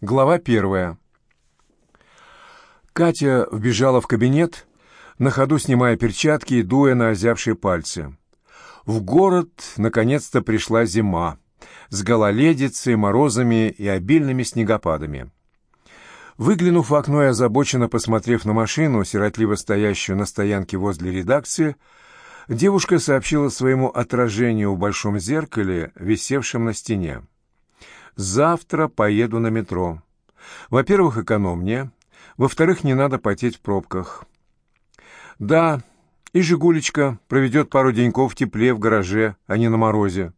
Глава первая. Катя вбежала в кабинет, на ходу снимая перчатки и дуя на озябшие пальцы. В город наконец-то пришла зима с гололедицей, морозами и обильными снегопадами. Выглянув в окно и озабоченно посмотрев на машину, сиротливо стоящую на стоянке возле редакции, девушка сообщила своему отражению в большом зеркале, висевшем на стене. Завтра поеду на метро. Во-первых, экономнее. Во-вторых, не надо потеть в пробках. Да, и «Жигулечка» проведет пару деньков в тепле в гараже, а не на морозе.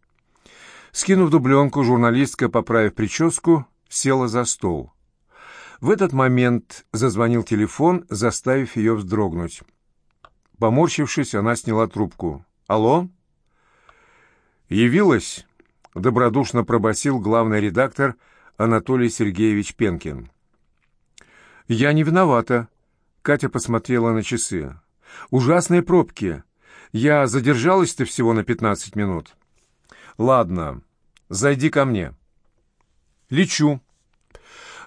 Скинув дубленку, журналистка, поправив прическу, села за стол. В этот момент зазвонил телефон, заставив ее вздрогнуть. Поморщившись, она сняла трубку. «Алло?» «Явилась?» — добродушно пробасил главный редактор Анатолий Сергеевич Пенкин. «Я не виновата», — Катя посмотрела на часы. «Ужасные пробки. Я задержалась-то всего на пятнадцать минут». «Ладно, зайди ко мне». «Лечу».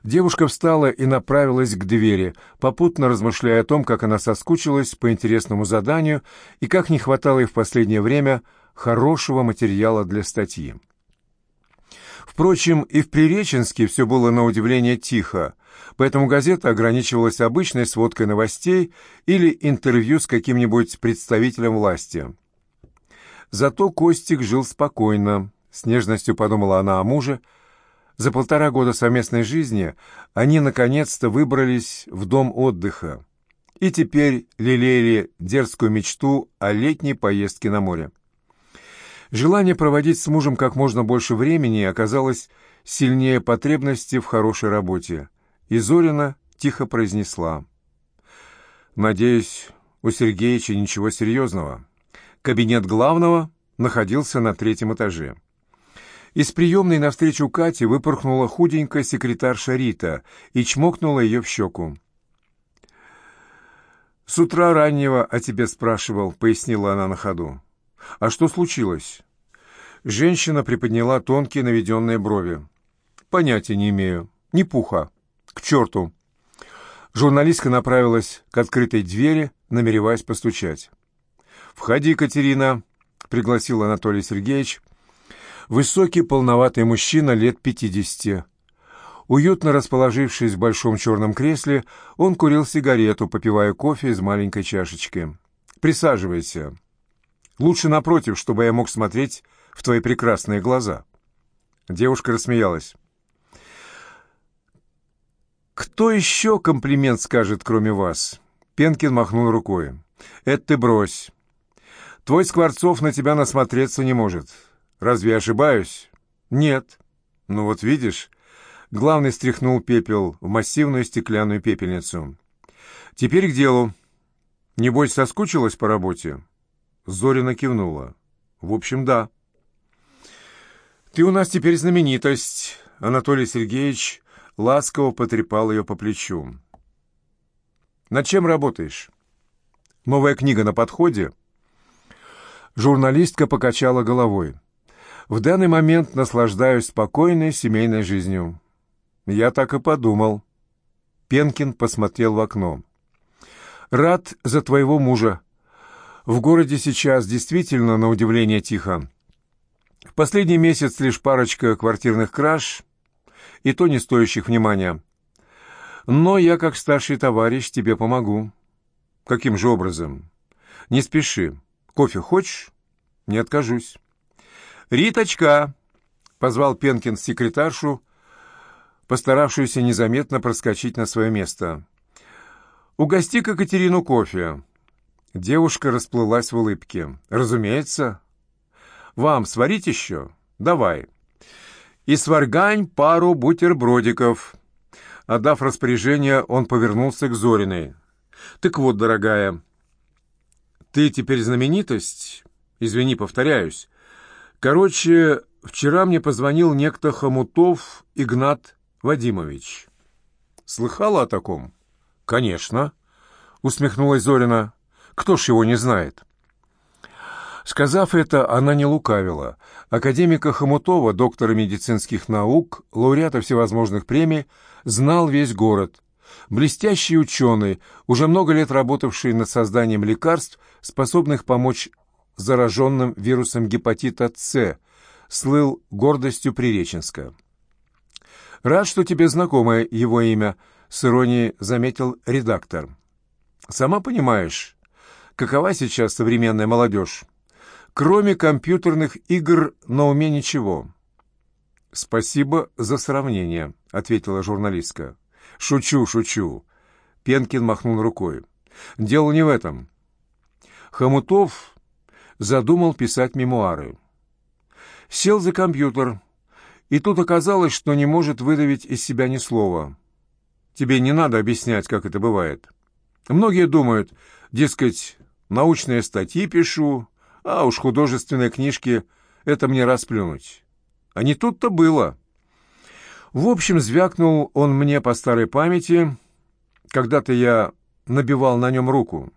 Девушка встала и направилась к двери, попутно размышляя о том, как она соскучилась по интересному заданию и как не хватало ей в последнее время хорошего материала для статьи. Впрочем, и в Приреченске все было на удивление тихо, поэтому газета ограничивалась обычной сводкой новостей или интервью с каким-нибудь представителем власти. Зато Костик жил спокойно, с нежностью подумала она о муже. За полтора года совместной жизни они наконец-то выбрались в дом отдыха и теперь лелеяли дерзкую мечту о летней поездке на море. Желание проводить с мужем как можно больше времени оказалось сильнее потребности в хорошей работе. И Зорина тихо произнесла. «Надеюсь, у Сергеича ничего серьезного». Кабинет главного находился на третьем этаже. Из приемной навстречу Кате выпорхнула худенькая секретарша Рита и чмокнула ее в щеку. «С утра раннего о тебе спрашивал», — пояснила она на ходу. «А что случилось?» Женщина приподняла тонкие наведенные брови. «Понятия не имею. Не пуха. К черту!» Журналистка направилась к открытой двери, намереваясь постучать. «Входи, Катерина», — пригласил Анатолий Сергеевич. Высокий, полноватый мужчина лет пятидесяти. Уютно расположившись в большом черном кресле, он курил сигарету, попивая кофе из маленькой чашечки. «Присаживайся. Лучше напротив, чтобы я мог смотреть в твои прекрасные глаза». Девушка рассмеялась. «Кто еще комплимент скажет, кроме вас?» Пенкин махнул рукой. «Это ты брось. Твой Скворцов на тебя насмотреться не может. Разве я ошибаюсь?» «Нет». «Ну вот видишь». Главный стряхнул пепел в массивную стеклянную пепельницу. «Теперь к делу. Небось, соскучилась по работе?» Зорина кивнула. «В общем, да». «Ты у нас теперь знаменитость», — Анатолий Сергеевич ласково потрепал ее по плечу. «Над чем работаешь? Новая книга на подходе?» Журналистка покачала головой. «В данный момент наслаждаюсь спокойной семейной жизнью». «Я так и подумал». Пенкин посмотрел в окно. «Рад за твоего мужа. В городе сейчас действительно, на удивление, тихо. В последний месяц лишь парочка квартирных краж, и то не стоящих внимания. Но я, как старший товарищ, тебе помогу. Каким же образом? Не спеши. Кофе хочешь? Не откажусь. «Риточка!» — позвал Пенкин секретаршу, постаравшуюся незаметно проскочить на свое место. «Угости-ка Катерину кофе». Девушка расплылась в улыбке. «Разумеется, вам сварить еще? Давай. И сваргань пару бутербродиков». Отдав распоряжение, он повернулся к Зориной. «Так вот, дорогая, ты теперь знаменитость? Извини, повторяюсь. Короче, вчера мне позвонил некто Хомутов Игнат Вадимович. Слыхала о таком? Конечно, усмехнулась Зорина. Кто ж его не знает? Сказав это, она не лукавила. Академика Хомутова, доктора медицинских наук, лауреата всевозможных премий, знал весь город. Блестящий ученый, уже много лет работавший над созданием лекарств, способных помочь зараженным вирусом гепатита С, слыл гордостью Приреченска. «Рад, что тебе знакомо его имя», — с иронией заметил редактор. «Сама понимаешь, какова сейчас современная молодежь? Кроме компьютерных игр на уме ничего». «Спасибо за сравнение», — ответила журналистка. «Шучу, шучу». Пенкин махнул рукой. «Дело не в этом. Хомутов задумал писать мемуары. Сел за компьютер, и тут оказалось, что не может выдавить из себя ни слова. Тебе не надо объяснять, как это бывает. Многие думают, дескать, научные статьи пишу, а уж художественные книжки — это мне расплюнуть. А не тут-то было. В общем, звякнул он мне по старой памяти. Когда-то я набивал на нем руку.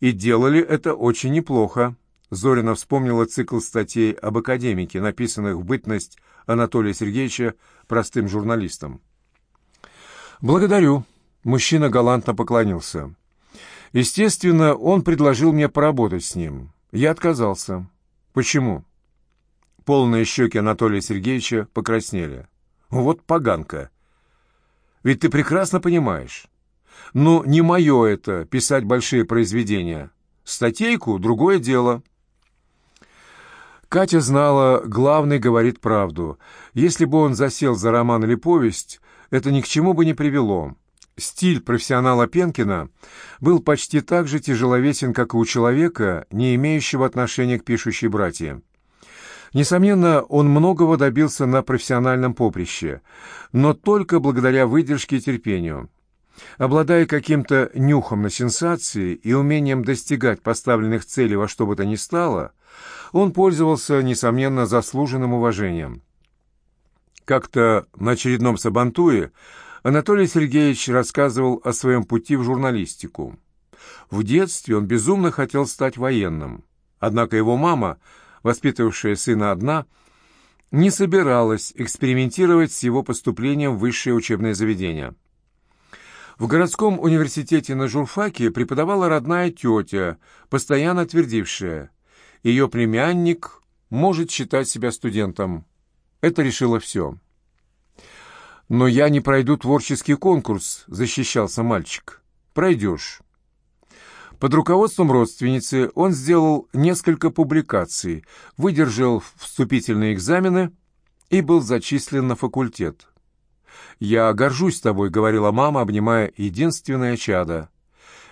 И делали это очень неплохо. Зорина вспомнила цикл статей об академике, написанных в бытность Анатолия Сергеевича простым журналистом. «Благодарю», — мужчина галантно поклонился. «Естественно, он предложил мне поработать с ним. Я отказался. Почему?» Полные щеки Анатолия Сергеевича покраснели. «Вот поганка! Ведь ты прекрасно понимаешь. Ну, не мое это, писать большие произведения. Статейку — другое дело». Катя знала, главный говорит правду. Если бы он засел за роман или повесть, это ни к чему бы не привело. Стиль профессионала Пенкина был почти так же тяжеловесен, как и у человека, не имеющего отношения к пишущей братье. Несомненно, он многого добился на профессиональном поприще, но только благодаря выдержке и терпению. Обладая каким-то нюхом на сенсации и умением достигать поставленных целей во что бы то ни стало, он пользовался, несомненно, заслуженным уважением. Как-то на очередном сабантуе Анатолий Сергеевич рассказывал о своем пути в журналистику. В детстве он безумно хотел стать военным. Однако его мама, воспитывавшая сына одна, не собиралась экспериментировать с его поступлением в высшее учебное заведение. В городском университете на журфаке преподавала родная тетя, постоянно твердившая ее племянник может считать себя студентом. Это решило все. «Но я не пройду творческий конкурс», — защищался мальчик. «Пройдешь». Под руководством родственницы он сделал несколько публикаций, выдержал вступительные экзамены и был зачислен на факультет. «Я горжусь тобой», — говорила мама, обнимая единственное чадо.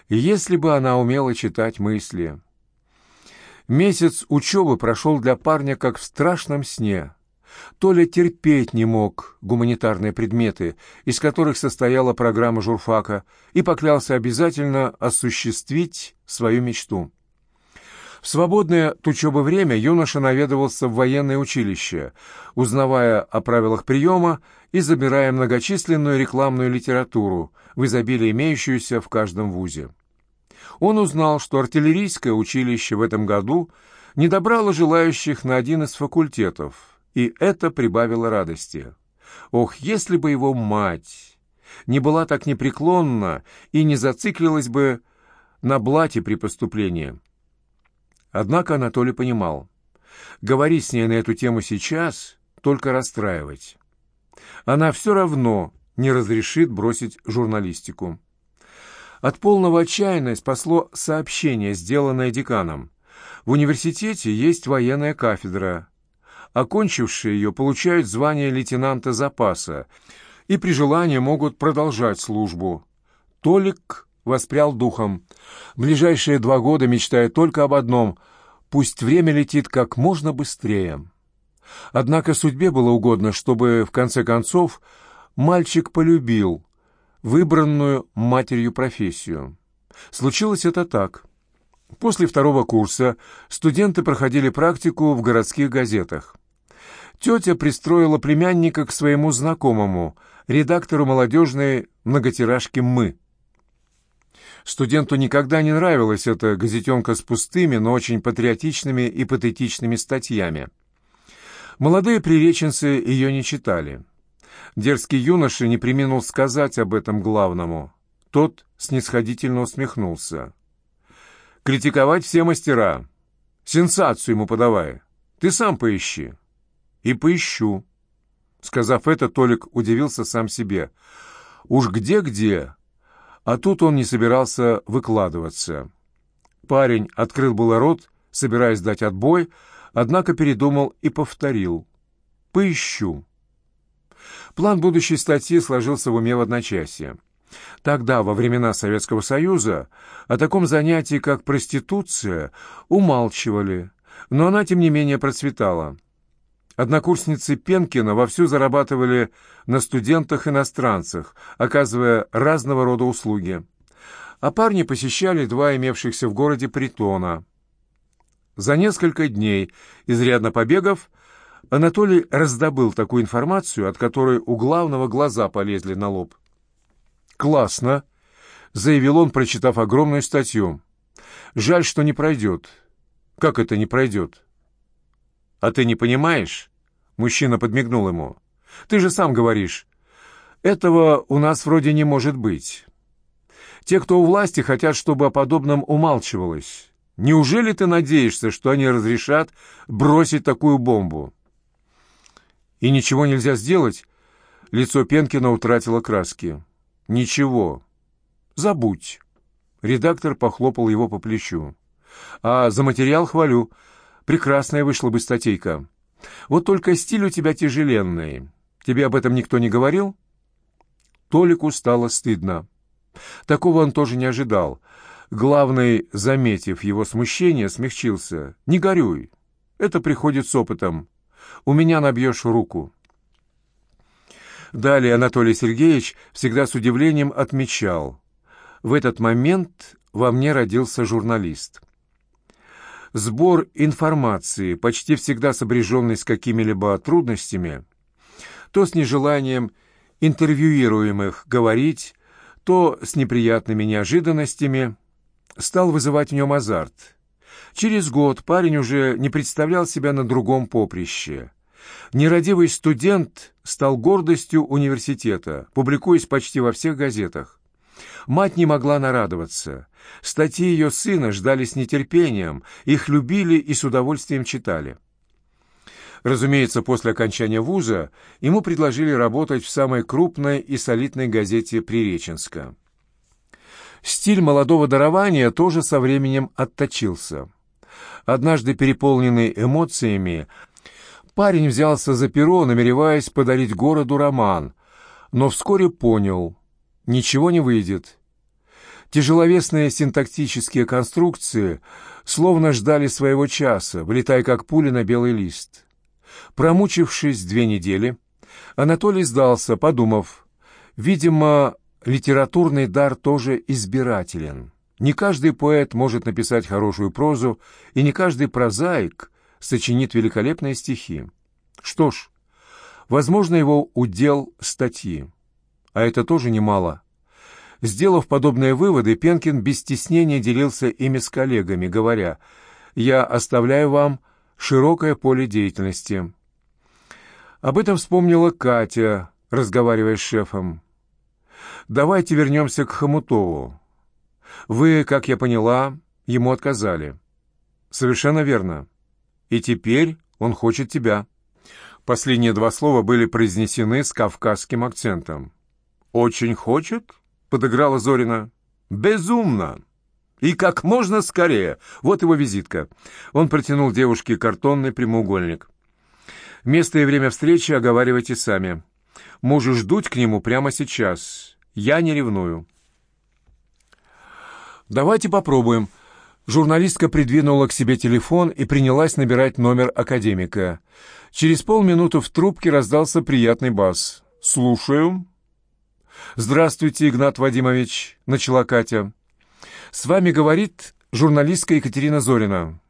«Если бы она умела читать мысли». Месяц учебы прошел для парня как в страшном сне. Толя терпеть не мог гуманитарные предметы, из которых состояла программа журфака, и поклялся обязательно осуществить свою мечту. В свободное от учебы время юноша наведывался в военное училище, узнавая о правилах приема и забирая многочисленную рекламную литературу, в изобилии имеющуюся в каждом вузе он узнал, что артиллерийское училище в этом году не добрало желающих на один из факультетов, и это прибавило радости. Ох, если бы его мать не была так непреклонна и не зациклилась бы на блате при поступлении. Однако Анатолий понимал, говорить с ней на эту тему сейчас — только расстраивать. Она все равно не разрешит бросить журналистику. От полного отчаяния спасло сообщение, сделанное деканом. В университете есть военная кафедра. Окончившие ее получают звание лейтенанта запаса и при желании могут продолжать службу. Толик воспрял духом. ближайшие два года мечтает только об одном — пусть время летит как можно быстрее. Однако судьбе было угодно, чтобы, в конце концов, мальчик полюбил выбранную матерью профессию. Случилось это так. После второго курса студенты проходили практику в городских газетах. Тетя пристроила племянника к своему знакомому, редактору молодежной многотиражки «Мы». Студенту никогда не нравилась эта газетенка с пустыми, но очень патриотичными и патетичными статьями. Молодые приреченцы ее не читали. Дерзкий юноша не приминул сказать об этом главному. Тот снисходительно усмехнулся. «Критиковать все мастера. Сенсацию ему подавай. Ты сам поищи». «И поищу». Сказав это, Толик удивился сам себе. «Уж где-где, а тут он не собирался выкладываться. Парень открыл было рот, собираясь дать отбой, однако передумал и повторил. «Поищу». План будущей статьи сложился в уме в одночасье. Тогда, во времена Советского Союза, о таком занятии, как проституция, умалчивали, но она, тем не менее, процветала. Однокурсницы Пенкина вовсю зарабатывали на студентах-иностранцах, оказывая разного рода услуги. А парни посещали два имевшихся в городе притона. За несколько дней, изрядно побегав, Анатолий раздобыл такую информацию, от которой у главного глаза полезли на лоб. «Классно!» — заявил он, прочитав огромную статью. «Жаль, что не пройдет». «Как это не пройдет?» «А ты не понимаешь?» Мужчина подмигнул ему. «Ты же сам говоришь. Этого у нас вроде не может быть. Те, кто у власти, хотят, чтобы о подобном умалчивалось. Неужели ты надеешься, что они разрешат бросить такую бомбу?» «И ничего нельзя сделать?» Лицо Пенкина утратило краски. «Ничего. Забудь». Редактор похлопал его по плечу. «А за материал хвалю. Прекрасная вышла бы статейка. Вот только стиль у тебя тяжеленный. Тебе об этом никто не говорил?» Толику стало стыдно. Такого он тоже не ожидал. Главный, заметив его смущение, смягчился. «Не горюй. Это приходит с опытом. У меня набьешь руку». Далее Анатолий Сергеевич всегда с удивлением отмечал. В этот момент во мне родился журналист. Сбор информации, почти всегда сопряженный с какими-либо трудностями, то с нежеланием интервьюируемых говорить, то с неприятными неожиданностями, стал вызывать в нем азарт. Через год парень уже не представлял себя на другом поприще. Нерадивый студент стал гордостью университета, публикуясь почти во всех газетах. Мать не могла нарадоваться. Статьи ее сына ждали с нетерпением, их любили и с удовольствием читали. Разумеется, после окончания вуза ему предложили работать в самой крупной и солидной газете Приреченска. Стиль молодого дарования тоже со временем отточился. Однажды переполненный эмоциями, Парень взялся за перо, намереваясь подарить городу роман, но вскоре понял — ничего не выйдет. Тяжеловесные синтактические конструкции словно ждали своего часа, вылетая как пули на белый лист. Промучившись две недели, Анатолий сдался, подумав, видимо, литературный дар тоже избирателен. Не каждый поэт может написать хорошую прозу, и не каждый прозаик сочинит великолепные стихи. Что ж, возможно, его удел статьи. А это тоже немало. Сделав подобные выводы, Пенкин без стеснения делился ими с коллегами, говоря, «Я оставляю вам широкое поле деятельности». Об этом вспомнила Катя, разговаривая с шефом. «Давайте вернемся к Хомутову. Вы, как я поняла, ему отказали». «Совершенно верно. И теперь он хочет тебя». Последние два слова были произнесены с кавказским акцентом. «Очень хочет?» — подыграла Зорина. «Безумно!» «И как можно скорее!» Вот его визитка. Он протянул девушке картонный прямоугольник. «Место и время встречи оговаривайте сами. Можешь дуть к нему прямо сейчас. Я не ревную». «Давайте попробуем», Журналистка придвинула к себе телефон и принялась набирать номер академика. Через полминуты в трубке раздался приятный бас. «Слушаю». «Здравствуйте, Игнат Вадимович», — начала Катя. «С вами говорит журналистка Екатерина Зорина».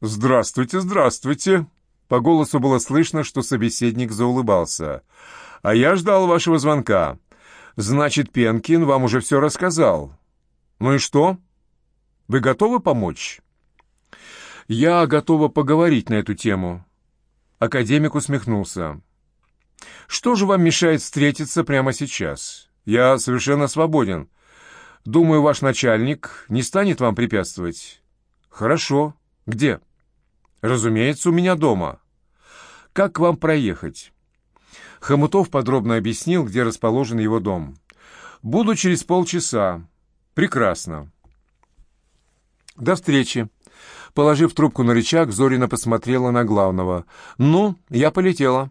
«Здравствуйте, здравствуйте». По голосу было слышно, что собеседник заулыбался. «А я ждал вашего звонка. «Значит, Пенкин вам уже все рассказал. Ну и что? Вы готовы помочь?» «Я готова поговорить на эту тему». Академик усмехнулся. «Что же вам мешает встретиться прямо сейчас? Я совершенно свободен. Думаю, ваш начальник не станет вам препятствовать». «Хорошо. Где?» «Разумеется, у меня дома». «Как к вам проехать?» Хомутов подробно объяснил, где расположен его дом. «Буду через полчаса. Прекрасно». «До встречи». Положив трубку на рычаг, Зорина посмотрела на главного. «Ну, я полетела».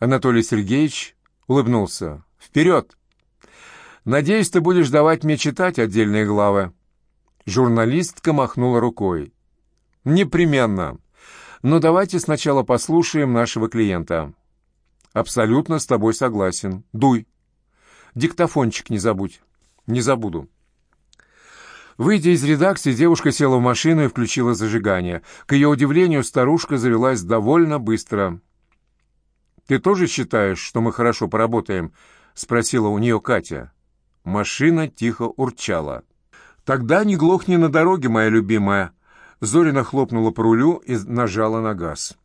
Анатолий Сергеевич улыбнулся. «Вперед! Надеюсь, ты будешь давать мне читать отдельные главы». Журналистка махнула рукой. «Непременно. Но давайте сначала послушаем нашего клиента». «Абсолютно с тобой согласен. Дуй. Диктофончик не забудь». «Не забуду». Выйдя из редакции, девушка села в машину и включила зажигание. К ее удивлению, старушка завелась довольно быстро. «Ты тоже считаешь, что мы хорошо поработаем?» — спросила у нее Катя. Машина тихо урчала. «Тогда не глохни на дороге, моя любимая!» Зорина хлопнула по рулю и нажала на газ.